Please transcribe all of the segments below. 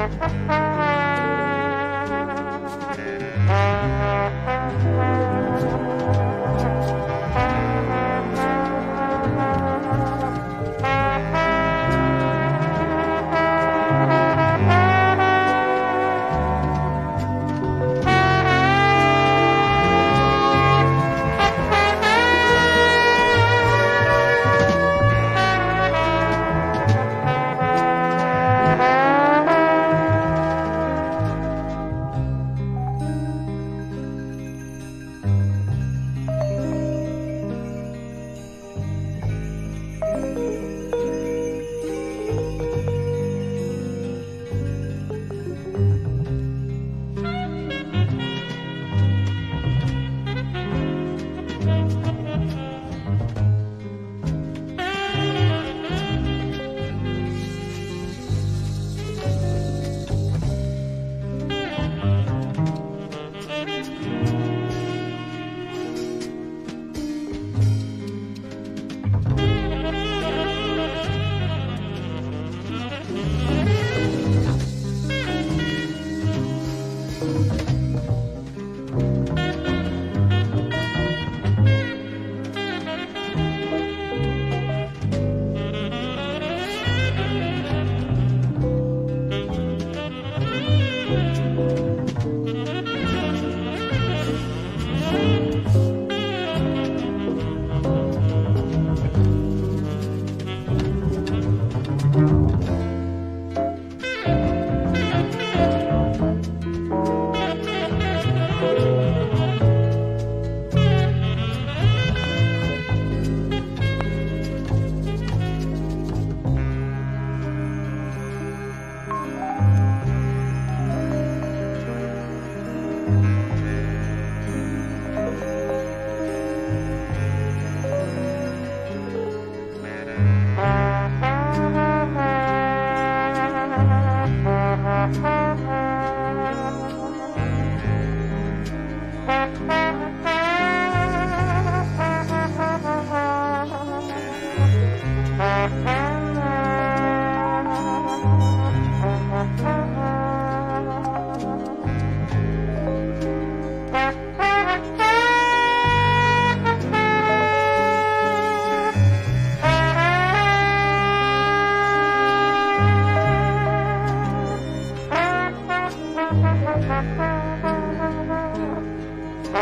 Música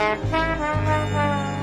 Thank you.